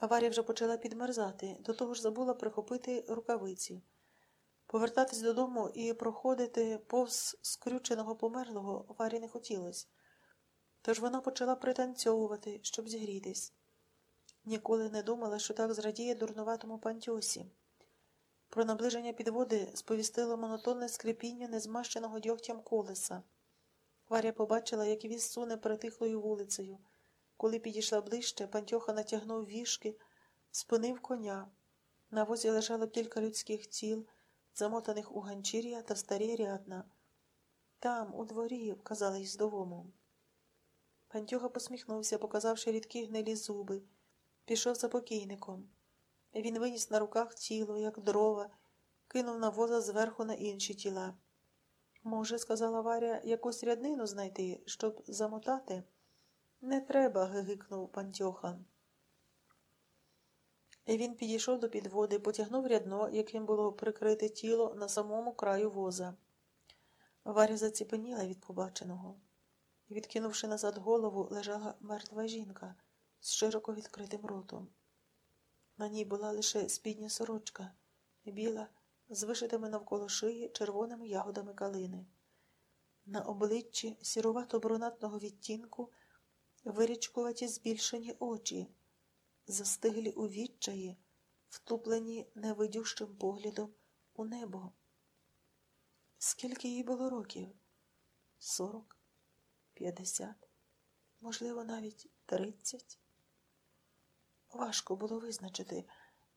Аварія вже почала підмерзати, до того ж забула прихопити рукавиці. Повертатись додому і проходити повз скрюченого померлого Варі не хотілося. Тож вона почала пританцьовувати, щоб зігрітись. Ніколи не думала, що так зрадіє дурнуватому пантьосі. Про наближення підводи сповістило монотонне скрипіння незмащеного дьогтям колеса. Варя побачила, як віз суне притихлою вулицею. Коли підійшла ближче, пантьоха натягнув вішки, спинив коня. На возі лежало кілька людських тіл, замотаних у ганчір'я та старі рядна. Там, у дворі, вказали їздовому. Пантьоха посміхнувся, показавши рідкі гнилі зуби, пішов за покійником. Він виніс на руках тіло, як дрова, кинув на воза зверху на інші тіла. Може, сказала Варя, якусь ряднину знайти, щоб замотати? Не треба, гигикнув пантьоха. І він підійшов до підводи, потягнув рядно, яким було прикрите тіло на самому краю воза. Варя заціпеніла від побаченого. Відкинувши назад голову, лежала мертва жінка з широко відкритим ротом. На ній була лише спідня сорочка, біла, з вишитими навколо шиї червоними ягодами калини. На обличчі сірувато брунатного відтінку вирічкуваті збільшені очі, застиглі у відчаї, втуплені невидющим поглядом у небо. Скільки їй було років? Сорок, п'ятдесят, можливо, навіть тридцять. Важко було визначити,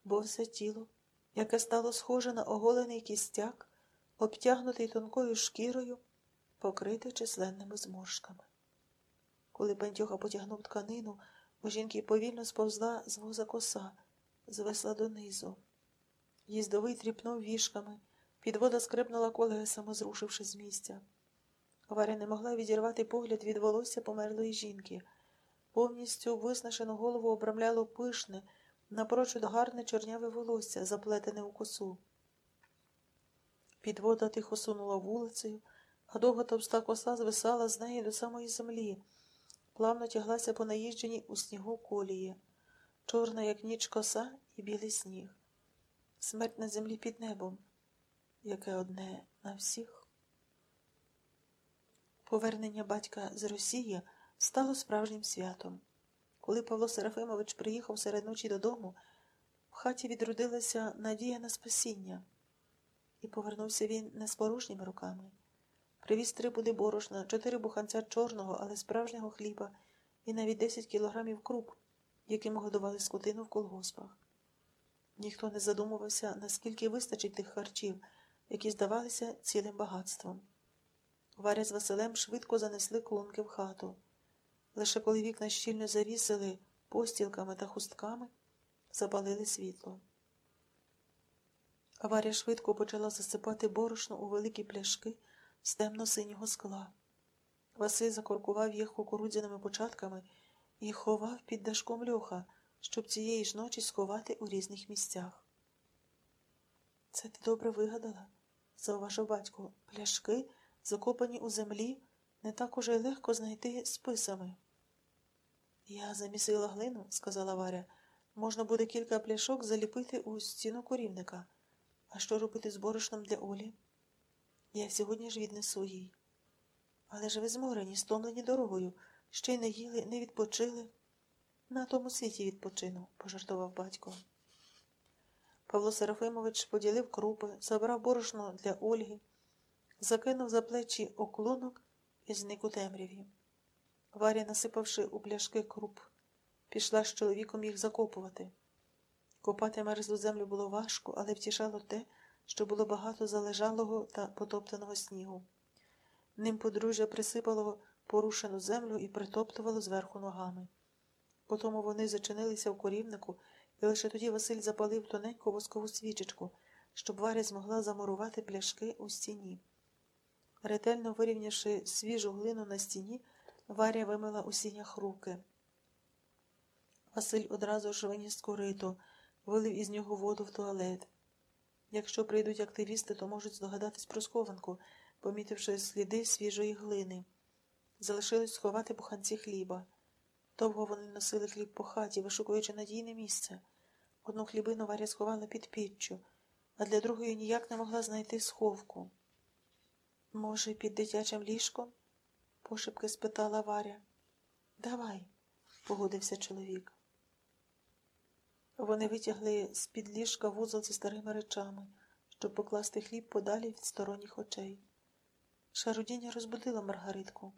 бо все тіло, яке стало схоже на оголений кістяк, обтягнутий тонкою шкірою, покрите численними зморшками. Коли пентюха потягнув тканину, у жінки повільно сповзла з воза коса, звисла донизу. Їздовий тріпнув вішками, підвода скрипнула колесами, зрушивши з місця. Варя не могла відірвати погляд від волосся померлої жінки. Повністю виснажену голову обрамляло пишне, напрочуд гарне чорняве волосся, заплетене у косу. Підвода тихо сунула вулицею, а довга товста коса звисала з неї до самої землі, плавно тяглася по наїждженій у снігу колії, чорна, як ніч коса і білий сніг. Смерть на землі під небом, яке одне на всіх. Повернення батька з Росії стало справжнім святом. Коли Павло Серафимович приїхав серед ночі додому, в хаті відродилася надія на спасіння, і повернувся він не з порожніми руками. Привіз три буди борошна, чотири буханця чорного, але справжнього хліба і навіть десять кілограмів круп, якими годували скотину в колгоспах. Ніхто не задумувався, наскільки вистачить тих харчів, які здавалися цілим багатством. Варя з Василем швидко занесли клунки в хату. Лише коли вікна щільно завісили постілками та хустками, запалили світло. Варя швидко почала засипати борошно у великі пляшки з темно-синього скла. Василь закоркував їх кукурудзяними початками і ховав під дашком льоха, щоб цієї ж ночі сховати у різних місцях. Це ти добре вигадала, зауважив батько. Пляшки, закопані у землі, не так уже й легко знайти списами. Я замісила глину, сказала Варя. Можна буде кілька пляшок заліпити у стіну корівника. А що робити з борошном для Олі? Я сьогодні ж віднесу їй. Але ж ви зморені, стомлені дорогою, ще й не їли, не відпочили. На тому світі відпочину, пожартував батько. Павло Серафимович поділив крупи, забрав борошно для Ольги, закинув за плечі оклонок і зник у темряві. Варя, насипавши у пляшки круп, пішла з чоловіком їх закопувати. Копати мерзлу землю було важко, але втішало те, що було багато залежалого та потоптаного снігу. Ним подружжя присипало порушену землю і притоптувало зверху ногами. Потім вони зачинилися в корівнику, і лише тоді Василь запалив тоненьку воскову свічечку, щоб Варя змогла замурувати пляшки у стіні. Ретельно вирівнявши свіжу глину на стіні, Варя вимила у сінях руки. Василь одразу ж виніс корито, вилив із нього воду в туалет. Якщо прийдуть активісти, то можуть здогадатись про схованку, помітивши сліди свіжої глини. Залишилось сховати буханці хліба. Довго вони носили хліб по хаті, вишукуючи надійне місце. Одну хлібину Варя сховала під піччю, а для другої ніяк не могла знайти сховку. Може, під дитячим ліжком? пошепки спитала Варя. Давай, погодився чоловік. Вони витягли з-під ліжка вузол зі старими речами, щоб покласти хліб подалі від сторонніх очей. Шарудіння розбудила Маргаритку.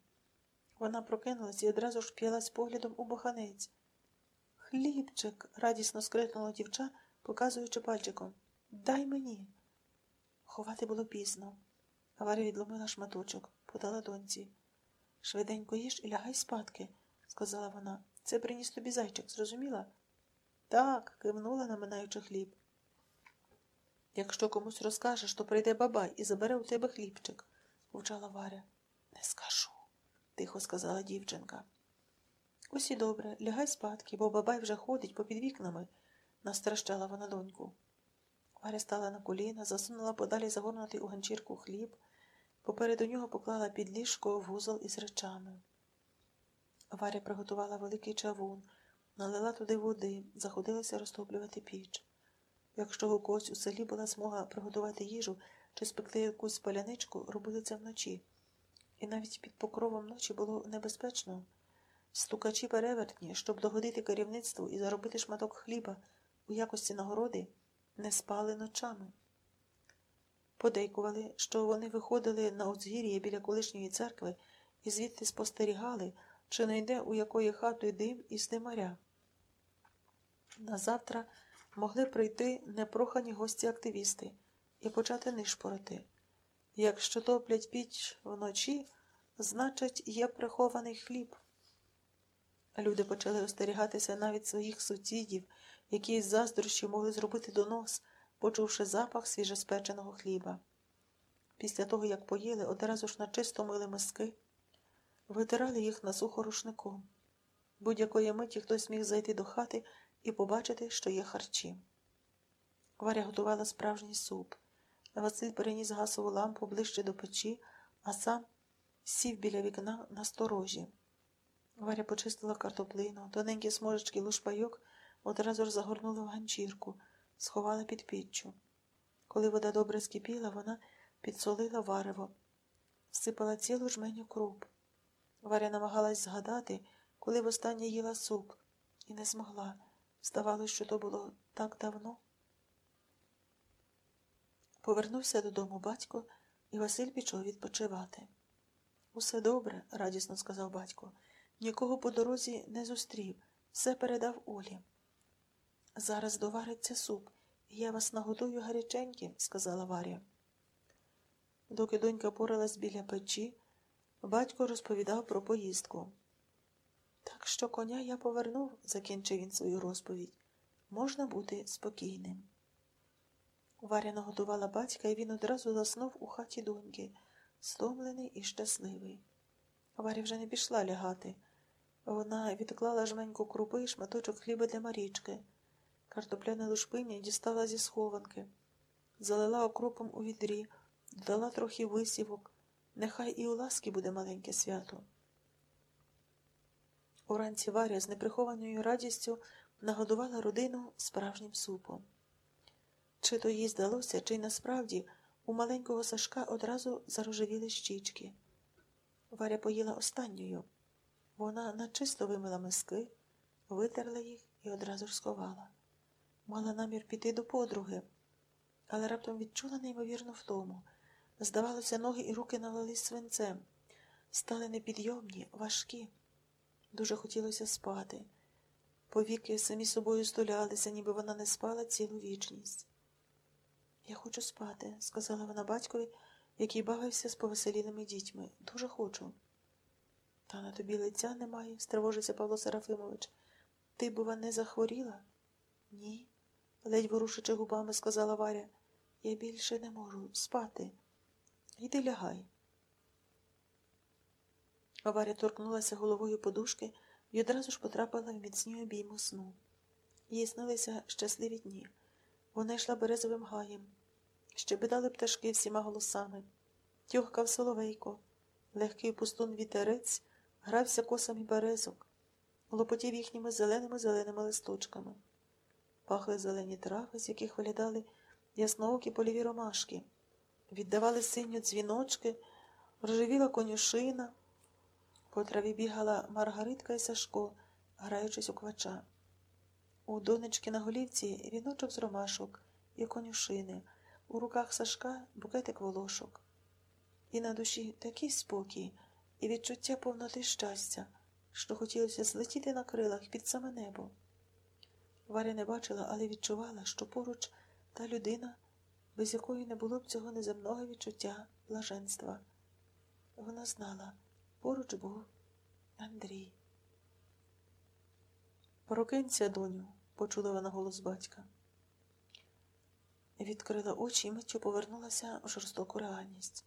Вона прокинулась і одразу ж п'ялась поглядом у боханець. Хлібчик, радісно скрикнула дівча, показуючи пальчиком. Дай мені. Ховати було пізно. Варя відломила шматочок, подала доньці. Швиденько їж і лягай спадки, сказала вона. Це приніс тобі зайчик, зрозуміла? Так, кивнула, наминаючи хліб. Якщо комусь розкажеш, то прийде бабай і забере у тебе хлібчик, мовчала Варя. Не скажу, тихо сказала дівчинка. Усі добре, лягай спадки, бо бабай вже ходить попід вікнами, настращала вона доньку. Варя стала на коліна, засунула подалі загорнутий у ганчірку хліб, попереду нього поклала під ліжко вузол із речами. Варя приготувала великий чавун, налила туди води, заходилася розтоплювати піч. Якщо у когось у селі була змога приготувати їжу чи спекти якусь паляничку, робили це вночі. І навіть під покровом ночі було небезпечно. Стукачі перевертні, щоб догодити керівництву і заробити шматок хліба у якості нагороди, не спали ночами. Подейкували, що вони виходили на узгір'я біля колишньої церкви і звідти спостерігали, чи не йде у якої хати дим із димаря. Назавтра могли прийти непрохані гості активісти і почати нишпорити. Якщо топлять піч вночі, значить, є прихований хліб. Люди почали остерігатися навіть своїх сусідів, які з заздрощі могли зробити донос, почувши запах свіжеспеченого хліба. Після того, як поїли, одразу ж на чисто мили миски, витирали їх на сухо рушником. Будь-якої миті хтось міг зайти до хати і побачити, що є харчі. Варя готувала справжній суп. Василь переніс газову лампу ближче до печі, а сам сів біля вікна на сторожі. Варя почистила картоплину, тоненькі смужечки лушпайок одразу ж загорнула в ганчірку, сховала під піччю. Коли вода добре скипіла, вона підсолила варево, всипала цілу жменю круп. Варя намагалась згадати, коли востаннє їла суп, і не змогла. Здавалося, що то було так давно. Повернувся додому батько, і Василь пішов відпочивати. Усе добре, радісно сказав батько. Нікого по дорозі не зустрів, все передав Олі. Зараз довариться суп, я вас нагодую гаряченьким, сказала Варя. Доки донька поралась біля печі, батько розповідав про поїздку. Так що коня я повернув, закінчив він свою розповідь. Можна бути спокійним. Варя нагодувала батька, і він одразу заснув у хаті доньки, стомлений і щасливий. Варя вже не пішла лягати. Вона відклала жменьку крупи і шматочок хліба для Марічки. Картопляне лушпиня дістала зі схованки, залила окропом у відрі, додала трохи висівок. Нехай і у ласки буде маленьке свято. Уранці Варя з неприхованою радістю нагодувала родину справжнім супом. Чи то їй здалося, чи й насправді у маленького Сашка одразу зарожевіли щічки. Варя поїла останньою. Вона начисто вимила миски, витерла їх і одразу ж сховала. Мала намір піти до подруги, але раптом відчула неймовірну втому. Здавалося, ноги і руки налились свинцем, стали непідйомні, важкі. Дуже хотілося спати. Повіки самі собою стулялися, ніби вона не спала цілу вічність. Я хочу спати, сказала вона батькові, який бавився з повеселілими дітьми. Дуже хочу. Та на тобі лиця немає, стривожився Павло Серафимович. Ти, бува, не захворіла? Ні, ледь ворушичи губами, сказала Варя. Я більше не можу спати. Йди лягай. Варя торкнулася головою подушки і одразу ж потрапила в міцні обійму сну. Їй снилися щасливі дні. Вона йшла березовим гаєм, щебетали пташки всіма голосами, тьохкав соловейко, легкий пустун вітерець грався косами березок. лопотів їхніми зеленими зеленими листочками. Пахли зелені трави, з яких виглядали ясноокі польові ромашки, віддавали синю дзвіночки, рожевіла конюшина. По траві бігала Маргаритка і Сашко, граючись у квача. У донечки на голівці віночок з ромашок і конюшини, у руках Сашка букетик волошок. І на душі такий спокій і відчуття повноти щастя, що хотілося злетіти на крилах під саме небо. Варя не бачила, але відчувала, що поруч та людина, без якої не було б цього неземного відчуття блаженства. Вона знала, поруч був Андрій. Прокинься, доню, почула вона голос батька. Відкрила очі і миттю повернулася в жорстоку реальність.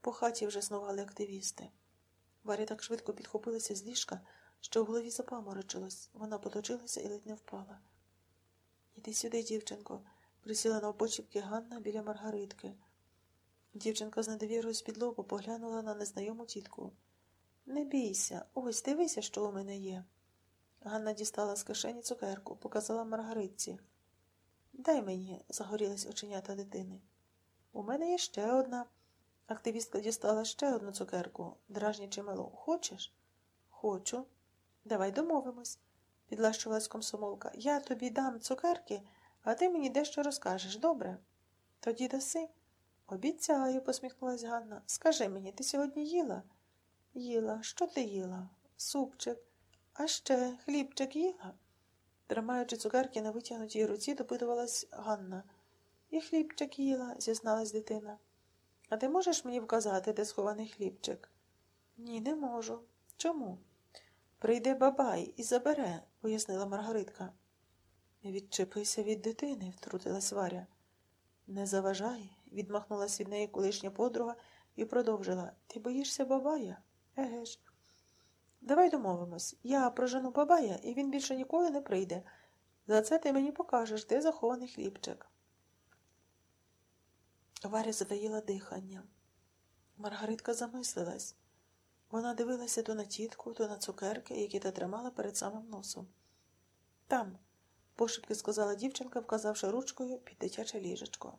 По хаті вже снували активісти. Варя так швидко підхопилася з ліжка, що в голові запаморочилось. Вона поточилася і ледь не впала. Іди сюди, дівчинко, присіла на обочіпки Ганна біля Маргаритки. Дівчинка з недовірою з-під лобу поглянула на незнайому тітку. Не бійся, ось дивися, що у мене є. Ганна дістала з кишені цукерку, показала Маргаритці. Дай мені, загорілись оченята дитини. У мене є ще одна. Активістка дістала ще одну цукерку, дражнячи мило. Хочеш? Хочу. Давай домовимось, підлащувалась комсомолка. Я тобі дам цукерки, а ти мені дещо розкажеш, добре? Тоді даси. Обіцяю, посміхнулась Ганна. Скажи мені, ти сьогодні їла? Їла. Що ти їла? Супчик. А ще хлібчик їла? Тримаючи цукерки на витягнутій руці, допитувалась Ганна. І хлібчик їла, зізналась дитина. А ти можеш мені вказати, де схований хлібчик? Ні, не можу. Чому? Прийде бабай і забере, пояснила Маргаритка. Відчепися від дитини, втрутилась Варя. Не заважай, відмахнулась від неї колишня подруга і продовжила. Ти боїшся бабая? Еге ж. Давай домовимось. Я прожену бабая, і він більше ніколи не прийде. За це ти мені покажеш, де захований хлібчик. Варя затаїла дихання. Маргаритка замислилась. Вона дивилася то на тітку, то на цукерки, які та тримала перед самим носом. Там, пошепки сказала дівчинка, вказавши ручкою під дитяче ліжечко.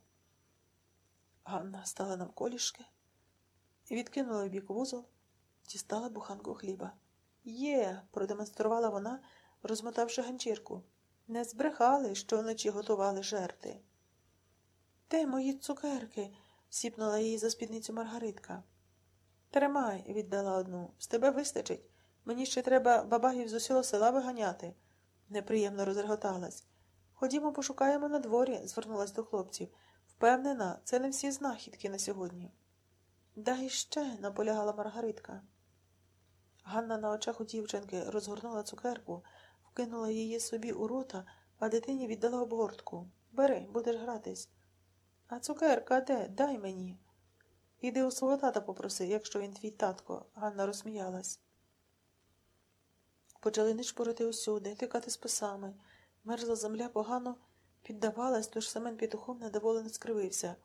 Ганна стала навколішки і відкинула в бік вузол, дістала буханку хліба. Є, продемонструвала вона, розмотавши ганчірку. Не збрехали, що вночі готували жерти. Де мої цукерки? сіпнула її за спідницю Маргаритка. Тримай, віддала одну. З тебе вистачить. Мені ще треба бабагів з усього села виганяти. Неприємно розреготалась. Ходімо, пошукаємо на дворі, звернулась до хлопців. Впевнена, це не всі знахідки на сьогодні. Дай ще, наполягала Маргаритка. Ганна на очах у дівчинки розгорнула цукерку, вкинула її собі у рота, а дитині віддала обгортку. Бери, будеш гратись. А цукерка де? Дай мені. Іди у свого тата попроси, якщо він твій татко, Ганна розсміялась. Почали нишпорити усюди, тикати списами. Мерзла земля погано піддавалась, тож Семен петухом недоволено скривився.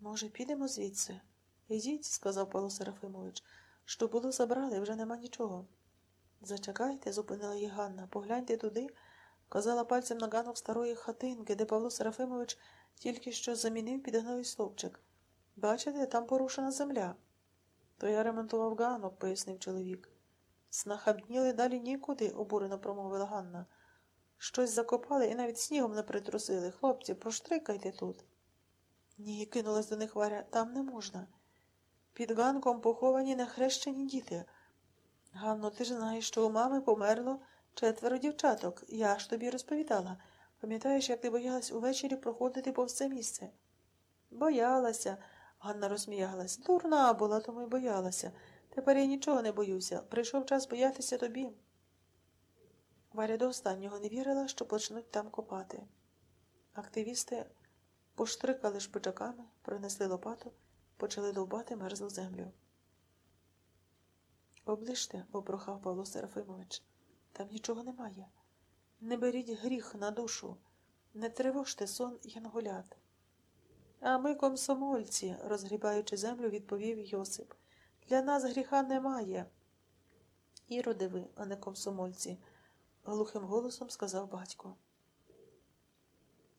Може, підемо звідси? Ідіть, сказав Павло Серафимович. Що було, забрали, вже нема нічого. Зачекайте, зупинила її Ганна. Погляньте туди, казала пальцем на ганок старої хатинки, де Павло Серафимович тільки що замінив підгновий стовпчик. Бачите, там порушена земля. То я ремонтував ганок, пояснив чоловік. Снахабніли далі нікуди, обурено промовила Ганна. Щось закопали і навіть снігом не притрусили. Хлопці, проштрикайте тут. Ні, кинулась до них Варя, там не можна. Під ганком поховані нехрещені діти. Ганно, ти ж знаєш, що у мами померло четверо дівчаток. Я ж тобі розповідала. Пам'ятаєш, як ти боялась увечері проходити повз це місце? Боялася, Ганна розсміялась. Дурна була, тому й боялася. Тепер я нічого не боюся. Прийшов час боятися тобі. Варя до останнього не вірила, що почнуть там копати. Активісти поштрикали шпичаками, принесли лопату, почали довбати мерзлу землю. Оближте, попрохав Павло Серафимович. Там нічого немає. Не беріть гріх на душу, не тривожте сон янголят. А ми комсомольці, розгрібаючи землю, відповів Йосип. Для нас гріха немає. Іроди ви, а не комсомольці. глухим голосом сказав батько.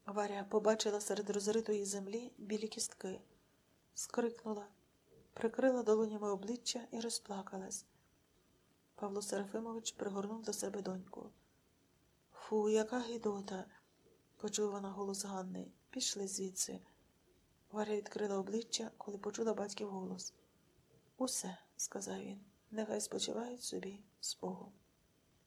Варя побачила серед розритої землі білі кістки, скрикнула, прикрила долонями обличчя і розплакалась. Павло Серафимович пригорнув до себе доньку. Фу, яка гидота, почула вона голос Ганни. Пішли звідси. Варя відкрила обличчя, коли почула батьків голос. Усе, сказав він, нехай спочивають собі з Богом.